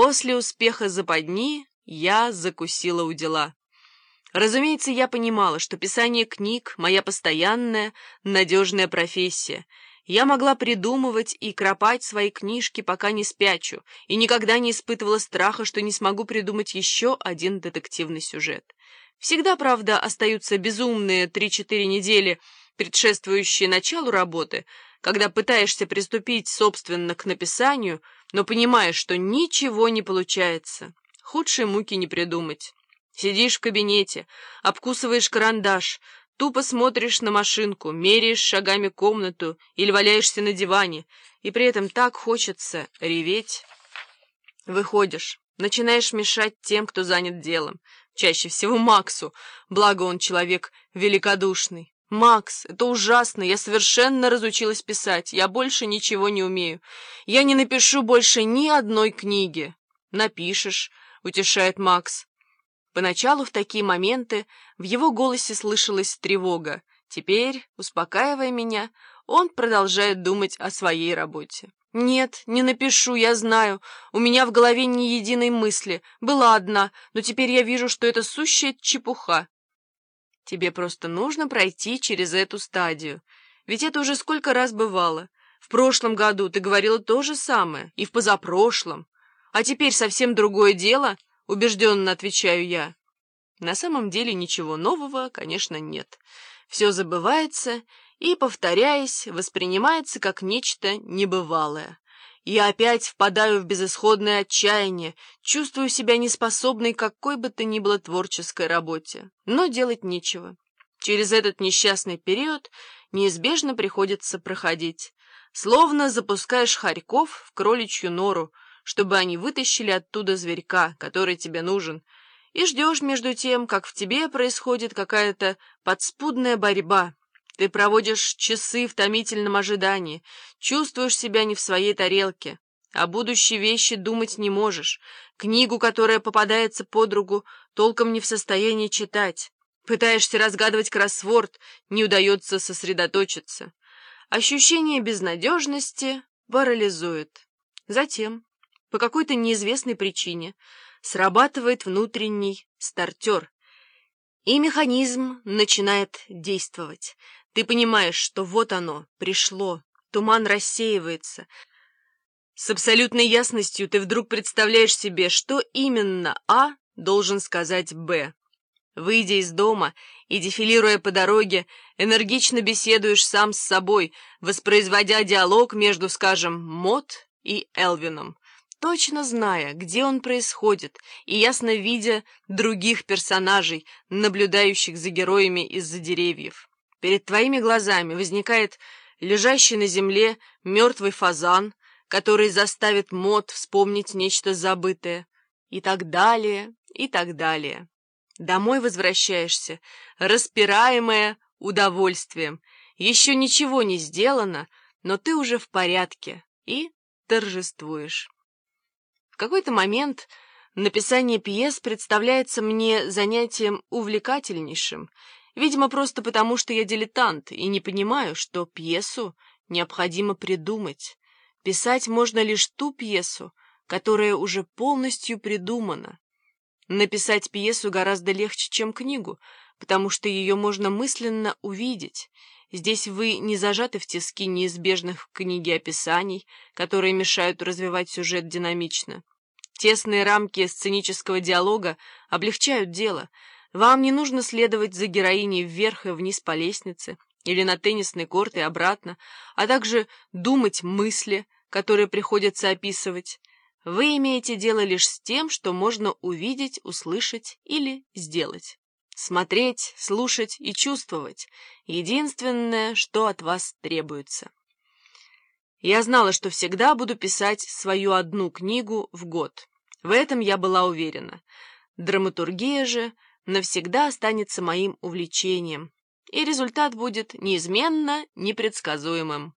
После успеха западни я закусила у дела. Разумеется, я понимала, что писание книг — моя постоянная, надежная профессия. Я могла придумывать и кропать свои книжки, пока не спячу, и никогда не испытывала страха, что не смогу придумать еще один детективный сюжет. Всегда, правда, остаются безумные три-четыре недели, предшествующие началу работы, когда пытаешься приступить, собственно, к написанию, но понимаешь, что ничего не получается. Худшие муки не придумать. Сидишь в кабинете, обкусываешь карандаш, тупо смотришь на машинку, меряешь шагами комнату или валяешься на диване, и при этом так хочется реветь. Выходишь, начинаешь мешать тем, кто занят делом, чаще всего Максу, благо он человек великодушный. «Макс, это ужасно, я совершенно разучилась писать, я больше ничего не умею. Я не напишу больше ни одной книги». «Напишешь», — утешает Макс. Поначалу в такие моменты в его голосе слышалась тревога. Теперь, успокаивая меня, он продолжает думать о своей работе. «Нет, не напишу, я знаю. У меня в голове ни единой мысли. Была одна, но теперь я вижу, что это сущая чепуха. Тебе просто нужно пройти через эту стадию. Ведь это уже сколько раз бывало. В прошлом году ты говорила то же самое, и в позапрошлом. А теперь совсем другое дело —— убежденно отвечаю я. На самом деле ничего нового, конечно, нет. Все забывается и, повторяясь, воспринимается как нечто небывалое. Я опять впадаю в безысходное отчаяние, чувствую себя неспособной какой бы то ни было творческой работе. Но делать нечего. Через этот несчастный период неизбежно приходится проходить. Словно запускаешь хорьков в кроличью нору, чтобы они вытащили оттуда зверька, который тебе нужен, и ждешь между тем, как в тебе происходит какая-то подспудная борьба. Ты проводишь часы в томительном ожидании, чувствуешь себя не в своей тарелке, о будущей вещи думать не можешь, книгу, которая попадается под руку, толком не в состоянии читать. Пытаешься разгадывать кроссворд, не удается сосредоточиться. Ощущение безнадежности парализует. Затем по какой-то неизвестной причине срабатывает внутренний стартер, и механизм начинает действовать. Ты понимаешь, что вот оно, пришло, туман рассеивается. С абсолютной ясностью ты вдруг представляешь себе, что именно А должен сказать Б. Выйдя из дома и дефилируя по дороге, энергично беседуешь сам с собой, воспроизводя диалог между, скажем, Мот и Элвином точно зная, где он происходит, и ясно видя других персонажей, наблюдающих за героями из-за деревьев. Перед твоими глазами возникает лежащий на земле мертвый фазан, который заставит Мот вспомнить нечто забытое, и так далее, и так далее. Домой возвращаешься, распираемая удовольствием. Еще ничего не сделано, но ты уже в порядке и торжествуешь какой-то момент написание пьес представляется мне занятием увлекательнейшим, видимо, просто потому, что я дилетант и не понимаю, что пьесу необходимо придумать. Писать можно лишь ту пьесу, которая уже полностью придумана. Написать пьесу гораздо легче, чем книгу, потому что ее можно мысленно увидеть. Здесь вы не зажаты в тиски неизбежных в книге описаний, которые мешают развивать сюжет динамично. Тесные рамки сценического диалога облегчают дело. Вам не нужно следовать за героиней вверх и вниз по лестнице или на теннисный корт и обратно, а также думать мысли, которые приходится описывать. Вы имеете дело лишь с тем, что можно увидеть, услышать или сделать. Смотреть, слушать и чувствовать — единственное, что от вас требуется. Я знала, что всегда буду писать свою одну книгу в год. В этом я была уверена. Драматургия же навсегда останется моим увлечением, и результат будет неизменно непредсказуемым.